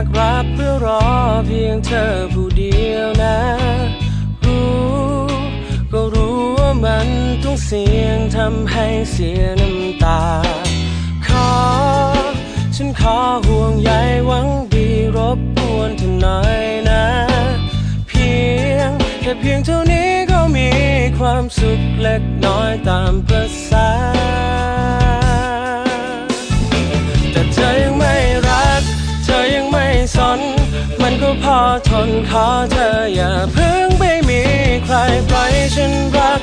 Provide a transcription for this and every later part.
ากรับเพื่อรอเพียงเธอผู้เดียวนะ รู้ ก็รู้ว่ามันต้องเสี่ยงทำให้เสียน้ำตา ขอ ฉันขอห่วงใยหวังดีรบกวนเธอหน่อยนะ เพียงแค่เพียงเท่านี้ก็มีความสุขเล็กน้อยตามประสา ทนขอเธออย่าเพิ่งไปมีใครปล่อยฉันรัก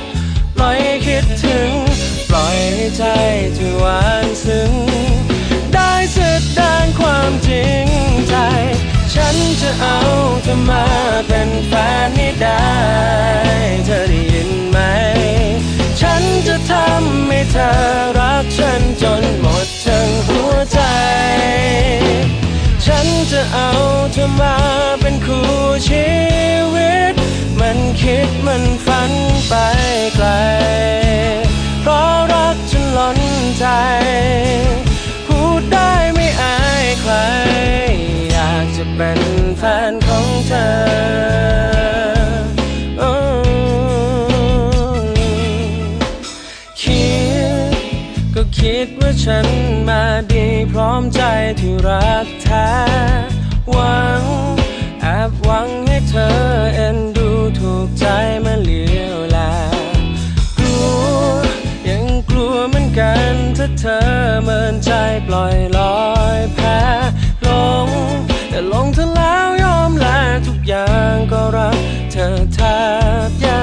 ปล่อยคิดถึง ปล่อยให้ใจที่หวานซึ้ง ได้แสดงความจริงใจ ฉันจะเอาเธอมาเป็นแฟนให้ได้ เธอได้ยินไหม ฉันจะทำให้เธอรักฉันจนหมดทั้งหัวใจ ฉันจะเอาเธอมา เป็นแฟนของเธอ คิดก็คิดว่าฉันมาดีพร้อมใจที่รักแท้หวังแอบหวังให้เธอเอ็นดูถูกใจมาเลี้ยวแลกลัวยังกลัวเหมือนกันถ้าเธอเมินใจปล่อยลอยแพ้ อแทบแย่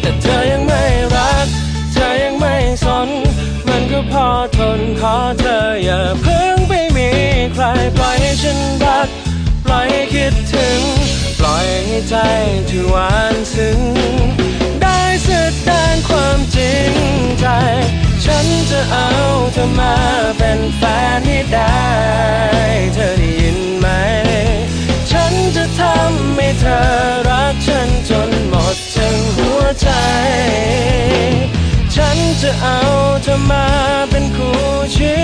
แต่เธอยังไม่รัก เธอยังไม่สน มันก็พอทนขอเธออย่าเพิ่งไปมีใครปล่อยให้ฉันรัก ปล่อยให้คิดถึง ปล่อยให้ใจที่หวานซึ้งได้แสดงความจริงใจ ฉันจะเอาเธอมาเป็นแฟนให้ได้ จะเอาเธอมาเป็นคู่ชี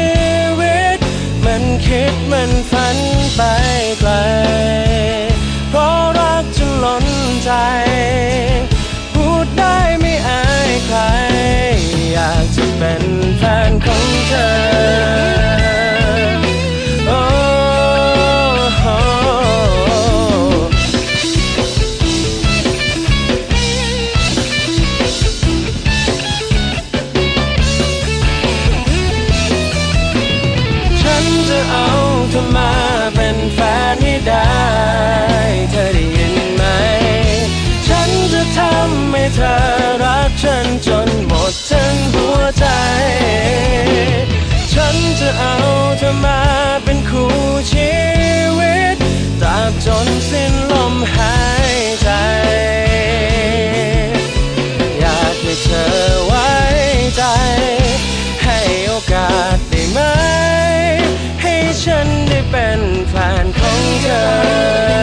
วิต มันคิดมันฝันไป นจะเอาเธอมาเป็นแฟนให้ได้ เธอได้ยินไหม ฉันจะทำให้เธอรักฉันจนหมดทั้งหัวใจ ฉันจะเอาเธอมา ได้เป็นแฟนของเธอ